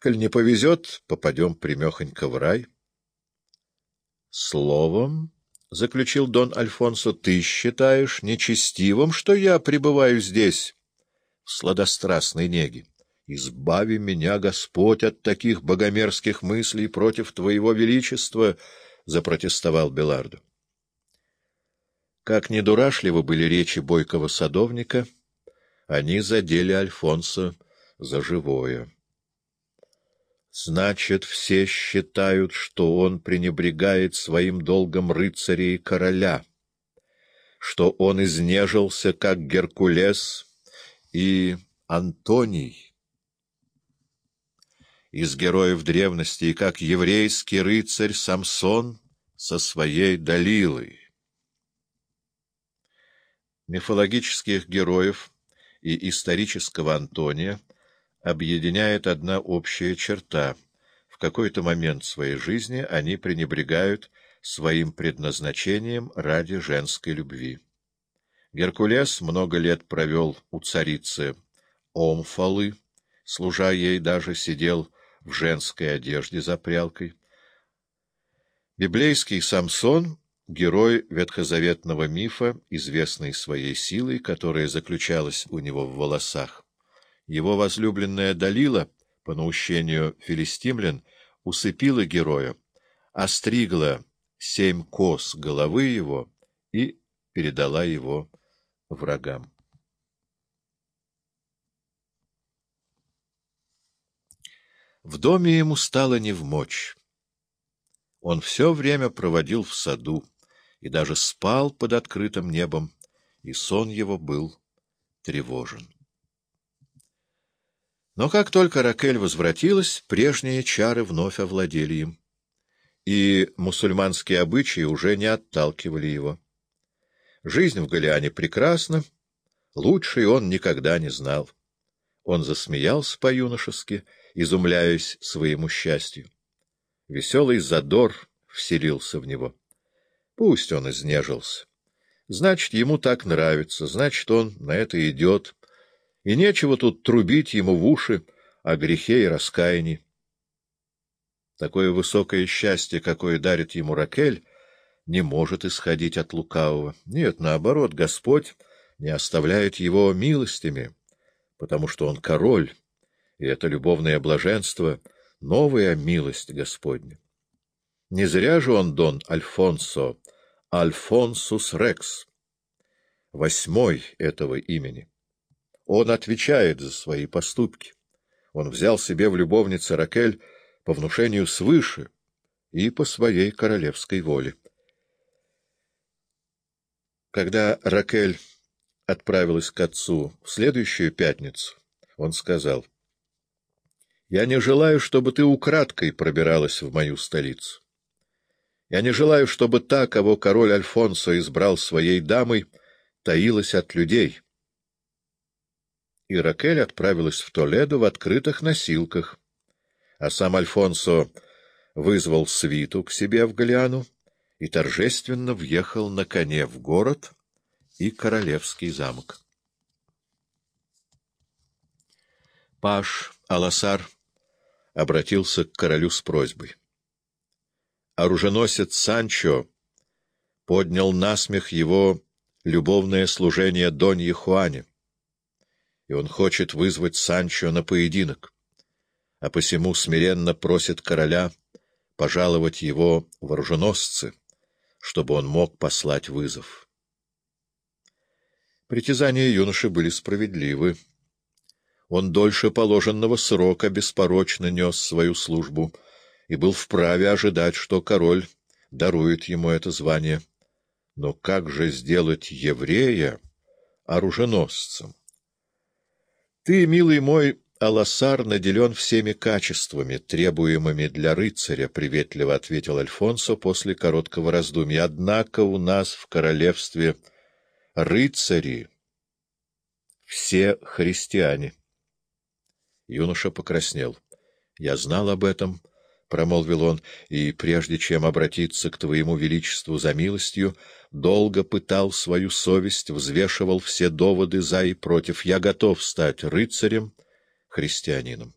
Коль не повезет, попадем примехонько в рай. Словом, — заключил Дон Альфонсо, — ты считаешь нечестивым, что я пребываю здесь, в сладострастной неге? Избави меня, Господь, от таких богомерзких мыслей против Твоего Величества, — запротестовал Беларду. Как недурашливы были речи бойкого садовника, они задели Альфонсо за живое. Значит, все считают, что он пренебрегает своим долгом рыцаря и короля, что он изнежился, как Геркулес и Антоний. Из героев древности, и как еврейский рыцарь Самсон со своей Далилой. Мифологических героев и исторического Антония — объединяет одна общая черта. В какой-то момент своей жизни они пренебрегают своим предназначением ради женской любви. Геркулес много лет провел у царицы Омфалы, служа ей даже сидел в женской одежде за прялкой. Библейский Самсон — герой ветхозаветного мифа, известный своей силой, которая заключалась у него в волосах. Его возлюбленная Далила, по наущению филистимлян, усыпила героя, остригла семь кос головы его и передала его врагам. В доме ему стало невмочь. Он все время проводил в саду и даже спал под открытым небом, и сон его был тревожен. Но как только Ракель возвратилась, прежние чары вновь овладели им, и мусульманские обычаи уже не отталкивали его. Жизнь в Галиане прекрасна, лучшей он никогда не знал. Он засмеялся по-юношески, изумляясь своему счастью. Веселый задор вселился в него. Пусть он изнежился. Значит, ему так нравится, значит, он на это идет, и нечего тут трубить ему в уши о грехе и раскаянии. Такое высокое счастье, какое дарит ему Ракель, не может исходить от лукавого. Нет, наоборот, Господь не оставляет его милостями, потому что он король, и это любовное блаженство — новая милость Господня. Не зря же он Дон Альфонсо, Альфонсус Рекс, восьмой этого имени. Он отвечает за свои поступки. Он взял себе в любовнице Ракель по внушению свыше и по своей королевской воле. Когда Ракель отправилась к отцу в следующую пятницу, он сказал, «Я не желаю, чтобы ты украдкой пробиралась в мою столицу. Я не желаю, чтобы та, кого король Альфонсо избрал своей дамой, таилась от людей» и Ракель отправилась в Толедо в открытых носилках, а сам Альфонсо вызвал свиту к себе в Галиану и торжественно въехал на коне в город и королевский замок. Паш Аласар обратился к королю с просьбой. Оруженосец Санчо поднял насмех его любовное служение Донье Хуане и он хочет вызвать Санчо на поединок, а посему смиренно просит короля пожаловать его вооруженосцы, чтобы он мог послать вызов. Притязания юноши были справедливы. Он дольше положенного срока беспорочно нес свою службу и был вправе ожидать, что король дарует ему это звание. Но как же сделать еврея оруженосцем? Ты, милый мой, Аласар наделен всеми качествами, требуемыми для рыцаря, — приветливо ответил Альфонсо после короткого раздумья. Однако у нас в королевстве рыцари все христиане. Юноша покраснел. Я знал об этом, — промолвил он, — и прежде чем обратиться к твоему величеству за милостью, долго пытал свою совесть, взвешивал все доводы за и против. Я готов стать рыцарем, христианином.